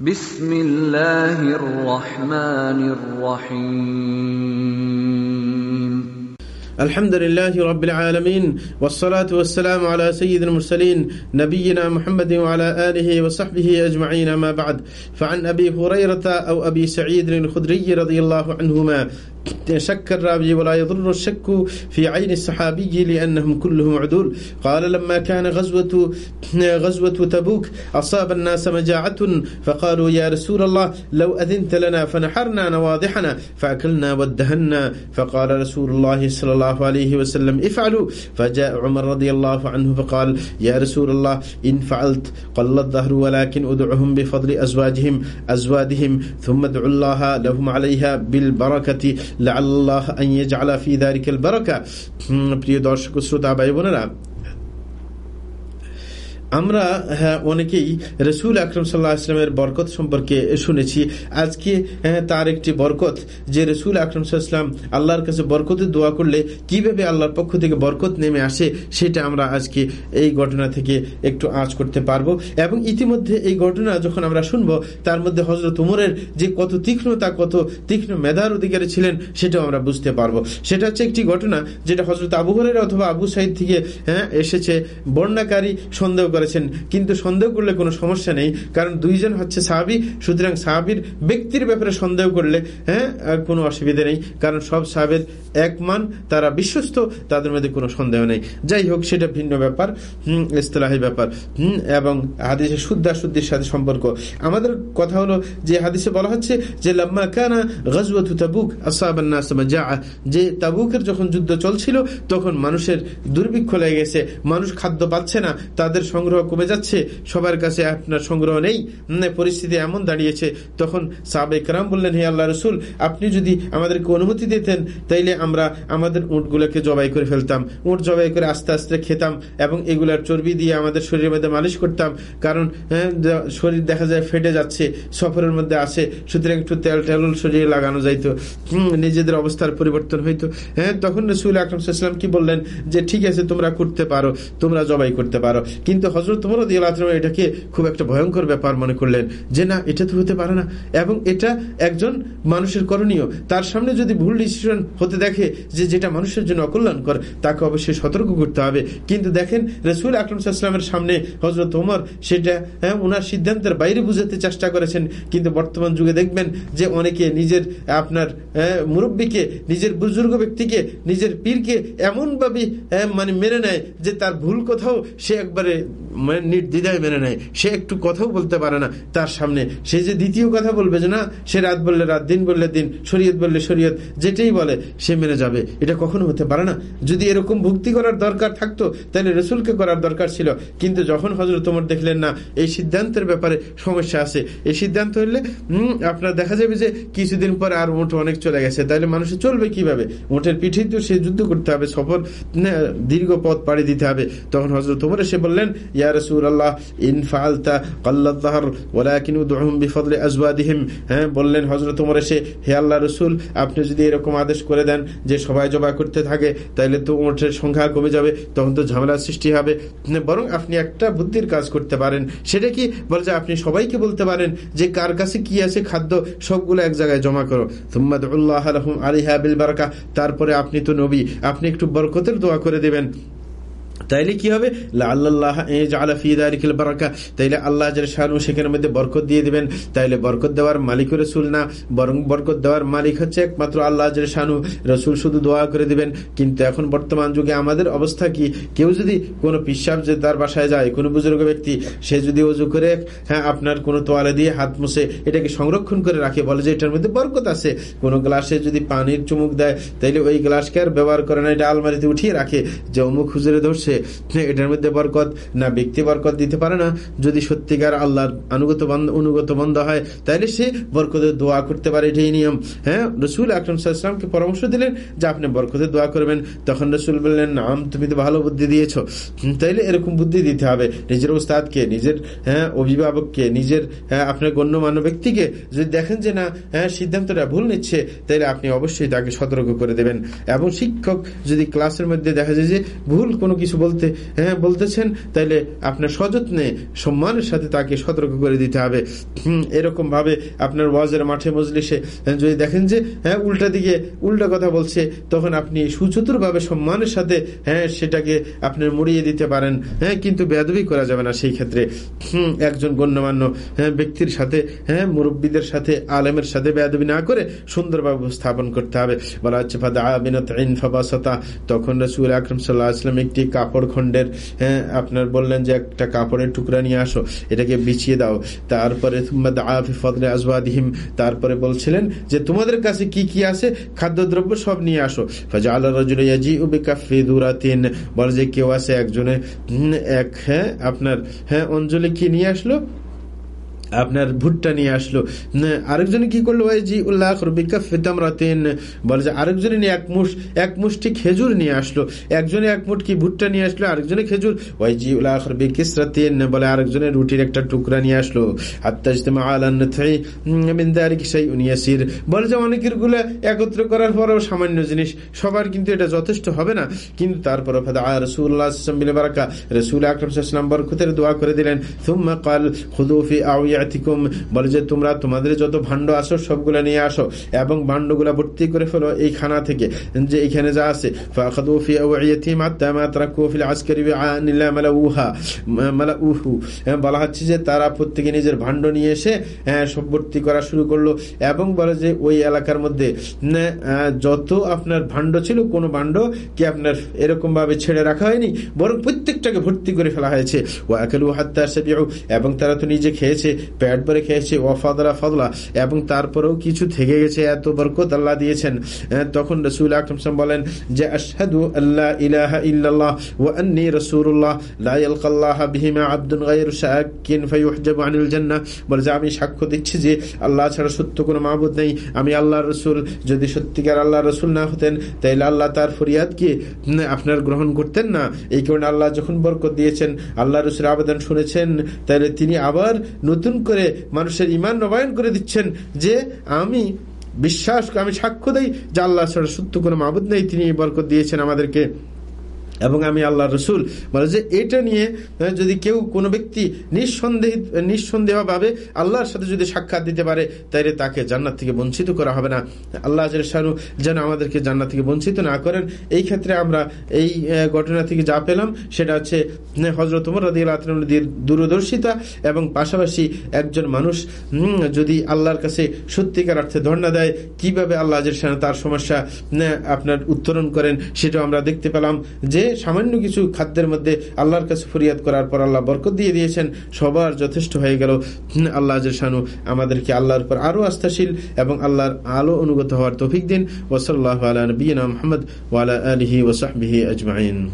بسم الله الرحمن الرحيم الحمد لله رب العالمين والصلاة والسلام على سيد المرسلين نبينا محمد وعلى آله وصحبه أجمعين ما بعد فعن أبي هريرة أو أبي سعيد الخدري رضي الله عنهما شك الرابي ولا يضر الشك في عين الصحابي لأنهم كلهم عدول. قال لما كان غزوة غزوة تبوك أصاب الناس مجاعة فقالوا يا رسول الله لو أذنت لنا فنحرنا نواضحنا فأكلنا وادهنا. فقال رسول الله صلى الله عليه وسلم افعلوا. فجاء عمر رضي الله عنه فقال يا رسول الله إن فعلت قل الظهر ولكن أدعهم بفضل أزواجهم أزوادهم ثم ادعوا الله لهم عليها بالبركة লাল্লাহ জালা ফি দারিকেল বারাকা। প্রিয় দর্শক শ্রোতা ভাই বোনেরা আমরা হ্যাঁ অনেকেই রসুল আকরম সাল্লাহ আসলামের বরকত সম্পর্কে শুনেছি। আজকে হ্যাঁ, তার একটি বরকত যে রসুল আকরম সাল্লাম আল্লাহর কাছে বরকতের দোয়া করলে কীভাবে আল্লাহর পক্ষ থেকে বরকত নেমে আসে সেটা আমরা আজকে এই ঘটনা থেকে একটু আঁচ করতে পারব। এবং ইতিমধ্যে এই ঘটনা যখন আমরা শুনব তার মধ্যে হজরত উমরের যে কত তীক্ষ্ণতা কত তীক্ষ্ণ মেধার অধিকারী ছিলেন সেটাও আমরা বুঝতে পারব। সেটা হচ্ছে একটি ঘটনা যেটা হজরত আবু হরের অথবা আবু সাইদ থেকে হ্যাঁ এসেছে। বর্ণাকারী সন্দেহ করেছেন, কিন্তু সন্দেহ করলে কোনো সমস্যা নেই, কারণ দুইজন হচ্ছে সাহাবি, সুতরাং সাহাবির ব্যক্তির ব্যাপারে সন্দেহ করলে হ্যাঁ কোনো অসুবিধা নেই, কারণ সব সাহাবের এক মান, তারা বিশ্বস্ত, তাদের মধ্যে কোনো সন্দেহ নেই। যাই হোক, সেটা ভিন্ন ব্যাপার ইস্তলাহি ব্যাপার এবং হাদিসে শুদ্ধা শুদ্ধির সাথে সম্পর্ক। আমাদের কথা হলো যে হাদিসে বলা হচ্ছে যে, লাম্মা কানা গজওয়াতু তাবুক আসাবান্না যা যে তাবুকের যখন যুদ্ধ চলছিল, তখন মানুষের দুর্ভিক্ষ লেগে গেছে, মানুষ খাদ্য পাচ্ছে না, তাদের সংগ্রহ কমে যাচ্ছে। সবার কাছে আপনার সংগ্রহ নেই। পরিস্থিতি এমন দাঁড়িয়েছে। তখন সাবেক রাম বললেন, হে আল্লাহ রসুল, আপনি যদি আমাদেরকে অনুমতি দিতেন, তাইলে আমরা আমাদের উঁটগুলোকে জবাই করে ফেলতাম। উঁট জবাই করে আস্তে আস্তে খেতাম এবং এগুলার চর্বি দিয়ে আমাদের শরীরের মধ্যে মালিশ করতাম। কারণ শরীর দেখা যায় ফেটে যাচ্ছে, সফরের মধ্যে আসে, সুতরাং একটু তেল টেলুল শরীরে লাগানো যাইতো। নিজেদের অবস্থার পরিবর্তন হইতো। হ্যাঁ তখন রসুল আকরম কি বললেন যে, ঠিক আছে, তোমরা করতে পারো, তোমরা জবাই করতে পারো। কিন্তু হজরত তোমরা দিয়ে এটাকে খুব একটা ভয়ঙ্কর ব্যাপার মনে করলেন যে না এটা তো হতে পারে না। এবং এটা একজন মানুষের করণীয়। তার সামনে যদি ভুল ডিসিশন হতে দেখে যে যেটা মানুষের জন্য অকল্যাণকর তাকে অবশ্যই সতর্ক করতে হবে। কিন্তু দেখেন রসুল আকরমসাল্লামের সামনে হজরত ওমর সেটা হ্যাঁ ওনার সিদ্ধান্তের বাইরে বুঝাতে চেষ্টা করেছেন। কিন্তু বর্তমান যুগে দেখবেন যে অনেকে নিজের আপনার হ্যাঁ, মুরব্বীকে নিজের বুজুর্গ ব্যক্তিকে নিজের পীরকে এমনভাবে হ্যাঁ, মানে মেনে নেয় যে তার ভুল কোথাও সে একবারে নির্দ্বিধায় মেনে নেয়। সে একটু কথাও বলতে পারে না। তার সামনে সে যে দ্বিতীয় কথা বলবে যে না, সে রাত বললে রাত, দিন বললে দিন, শরীয়ত বললে শরীয়ত, যেটাই বলে, সে মেনে যাবে। এটা কখনো হতে পারে না। যদি এরকম ভক্তি করার দরকার থাকতো, তাহলে রসুলকে করার দরকার ছিল। কিন্তু যখন হজরত তোমার দেখলেন না, এই সিদ্ধান্তের ব্যাপারে সমস্যা আছে। এই সিদ্ধান্ত হলে আপনার দেখা যাবে যে কিছুদিন পরে আর উঠ অনেক চলে গেছে। তাহলে মানুষ চলবে কীভাবে? উঠের পিঠেই তো সে যুদ্ধ করতে হবে, সফর দীর্ঘ পথ পাড়ি দিতে হবে। তখন হজরত তোমার এসে বললেন ইয়া রসুল আল্লাহ ইন ফালতা কল্লাহ ওলাকিন বিফদলে আজওয়াদিহিম হ্যাঁ বললেন হজরত ওমর এসে, হে আল্লাহ রসুল, আপনি যদি এরকম আদেশ করে দেন যে সবাই জবা করতে থাকে, তাইলে তো ওটের সংখ্যা কমে যাবে, তখন তো ঝামেলার সৃষ্টি হবে। বরং আপনি একটা বুদ্ধির কাজ করতে পারেন। সেটা কি? বলে যে আপনি সবাইকে বলতে পারেন যে কার কাছে কি আছে খাদ্য, সবগুলো এক জায়গায় জমা করো। তুম্মাদ আলিহা বিল বারকা তারপরে আপনি তো নবী, আপনি একটু বরকতের দোয়া করে দেবেন। তাইলে কি হবে? আল্লাহ বারাকা। তাইলে আল্লাহ শাহানু সেখানের মধ্যে বরকত দিয়ে দিবেন। তাইলে বরকত দেওয়ার মালিক রসুল না। বরং বরকত দেওয়ার মালিক হচ্ছে একমাত্র আল্লাহ শাহানু রসুল শুধু দোয়া করে দিবেন। কিন্তু এখন বর্তমান যুগে আমাদের অবস্থা কি? কেউ যদি কোনো পিসাব যে তার বাসায় যায়, কোনো বুজুর্গ ব্যক্তি, সে যদি অজু করে হ্যাঁ আপনার কোনো তোয়ালে দিয়ে হাত মুছে এটাকে সংরক্ষণ করে রাখে, বলে যে এটার মধ্যে বরকত আছে। কোনো গ্লাসে যদি পানির চুমুক দেয়, তাইলে ওই গ্লাসকে আর ব্যবহার করে না, এটা আলমারিতে উঠিয়ে রাখে। যে অমুক হুজুরে ধরছে এটার মধ্যে বরকত না ব্যক্তি বরকত দিতে পারে না। যদি সত্যিকার আল্লাহর অনুগত অনুগত বন্ধ হয়, তাহলে সে বরকতের দোয়া করতে পারে, এটাই নিয়ম। হ্যাঁ রসুল আকরম পরামর্শ দিলেন যে আপনি বরকতের দোয়া করবেন। তখন রসুল বললেন, নাম, তুমি তো ভালো বুদ্ধি দিয়েছ। তাইলে এরকম বুদ্ধি দিতে হবে। নিজের ওস্তাদকে, নিজের হ্যাঁ অভিভাবককে, নিজের হ্যাঁ আপনার গণ্যমান্য ব্যক্তিকে যদি দেখেন যে না হ্যাঁ সিদ্ধান্তটা ভুল নিচ্ছে তাহলে আপনি অবশ্যই তাকে সতর্ক করে দেবেন। এবং শিক্ষক যদি ক্লাসের মধ্যে দেখা যায় যে ভুল কোনো কিছু বলতে বলতে হ্যাঁ বলতেছেন, তাইলে আপনার সযত্নে সম্মানের সাথে তাকে সতর্ক করে দিতে হবে। এরকম ভাবে আপনার ওয়াজের মাঠে মজলিসে যদি দেখেন যে হ্যাঁ উল্টা দিকে উল্টা কথা বলছে, তখন আপনি সুচতুর ভাবে সম্মানের সাথে হ্যাঁ সেটাকে আপনি মুড়িয়ে দিতে পারেন। হ্যাঁ কিন্তু বেদবি করা যাবে না সেই ক্ষেত্রে। একজন গণ্যমান্য হ্যাঁ ব্যক্তির সাথে হ্যাঁ মুরব্বীদের সাথে, আলেমের সাথে বেদবি না করে সুন্দরভাবে উপস্থাপন করতে হবে। বলা হচ্ছে তখন রসুল আকরম সাল্লাহ আসলাম একটি কাপড় খণ্ডের হ্যাঁ আপনার বললেন যে একটা কাপড়ের টুকরা নিয়ে আসো, এটাকে বিছিয়ে দাও। তারপরে আজওয়াদিহিম তারপরে বলছিলেন যে তোমাদের কাছে কি কি আছে? খাদ্যদ্রব্য সব নিয়ে আসো। ফাজা বলে যে কেউ আছে একজনে এক হ্যাঁ আপনার হ্যাঁ অঞ্জলি কি নিয়ে আসলো? আপনার ভুট্টা নিয়ে আসলো। আরেকজনে কি করল? ভাই জি উল্লাহ রাতেন বলে যে আরেকজনে নিয়ে এক মুঠ, এক মুষ্টি খেজুর নিয়ে আসলো। একজনে এক মুঠ কি ভুট্টা নিয়ে আসলো, আরেকজনে খেজুর? ওই জি উল্লাহ বিকিসরাতেন বলে আরেকজনে রুটির একটা টুকরা নিয়ে আসলো। আত্মাজতেমা আলান্নাসির বলে যে অনেকেরগুলো একত্র করার পরেও সামান্য জিনিস, সবার কিন্তু এটা যথেষ্ট হবে না। কিন্তু তারপর রসুল্লাহ বারাকা রসুল আকরম বরকতের দোয়া করে দিলেন। থুম্মা কাল খুদুফি আউয়া আয়াতিকুম বলে যে তোমরা তোমাদের যত ভাণ্ড আসো, সবগুলো নিয়ে আসো এবং ভাণ্ডগুলা ভর্তি করে ফেলো এই খানা থেকে, যে এখানে যা আছে। বলা হচ্ছে যে তারা প্রত্যেকে নিজের ভাণ্ড নিয়ে এসে সব ভর্তি করা শুরু করল এবং বলে যে ওই এলাকার মধ্যে যত আপনার ভাণ্ড ছিল, কোন ভাণ্ড কি আপনার এরকম ভাবে ছেড়ে রাখা হয়নি? বরং প্রত্যেকটাকে ভর্তি করে ফেলা হয়েছে। ও একালু হাত্তা এবং তারা তো নিজে খেয়েছে পেট ভরে খেয়েছে ওয়াফাদলা ফদলা, এবং তারপরেও কিছু থেকে গেছে, এত বরকত আল্লাহ দিয়েছেন। তখন রসুল আকরম বলেন যে, আশহাদু আল্লাহ ইলাহা ইল্লাল্লাহ ওয়া আন্নী রাসূলুল্লাহ, লা ইয়ালকাল্লাহ বিহিমা আবদুন গায়রু শাকিন ফায়ুহজাবু আনিল জান্নাহ। বলে যে, আমি সাক্ষ্য দিচ্ছি যে, আল্লাহ ছাড়া সত্য কোনো মাবুদ নেই। আমি আল্লাহর রসুল, যদি সত্যিকার আল্লাহ রসুল না হতেন, তাইলে আল্লাহ তার ফরিয়াদকে আপনার গ্রহণ করতেন না। এই কারণে আল্লাহ যখন বরকত দিয়েছেন, আল্লাহ রসুল আবেদন শুনেছেন তাহলে তিনি আবার নতুন করে মানুষের ইমান নবায়ন করে দিচ্ছেন যে আমি বিশ্বাস, আমি সাক্ষ্য দেই যে আল্লাহ ছাড়া সত্য কোনো মাবুদ নেই। তিনি বরকত দিয়েছেন আমাদেরকে। এবং আমি আল্লাহ রসুল। বলে যে, এটা নিয়ে যদি কেউ কোনো ব্যক্তি নিঃসন্দেহ নিঃসন্দেহ ভাবে আল্লাহর সাথে যদি সাক্ষাৎ দিতে পারে, তাইলে তাকে জান্নাত থেকে বঞ্চিত করা হবে না। আল্লাহ শাহরু যেন আমাদেরকে জান্নাত থেকে বঞ্চিত না করেন। এই ক্ষেত্রে আমরা এই ঘটনা থেকে যা পেলাম, সেটা হচ্ছে হজরত উমর রাজি আল্লাহর দূরদর্শিতা এবং পাশাপাশি একজন মানুষ যদি আল্লাহর কাছে সত্যিকার অর্থে ধর্ণা দেয়, কীভাবে আল্লাহ আজের শাহ তার সমস্যা আপনার উত্তরণ করেন, সেটাও আমরা দেখতে পেলাম যে সামান্য কিছু খাদ্যের মধ্যে আল্লাহর কাছে ফরিয়াদ করার পর আল্লাহ বরকত দিয়ে দিয়েছেন, সবার যথেষ্ট হয়ে গেল। আল্লাহ শানু আমাদেরকে আল্লাহর পর আরও আস্থাশীল এবং আল্লাহর আলো অনুগত হওয়ার তফিক দিন। ওসল্লাহ আলা নবীনা মোহাম্মদ ওয়ালা আলহি ওসাহবিহি আজমাইন।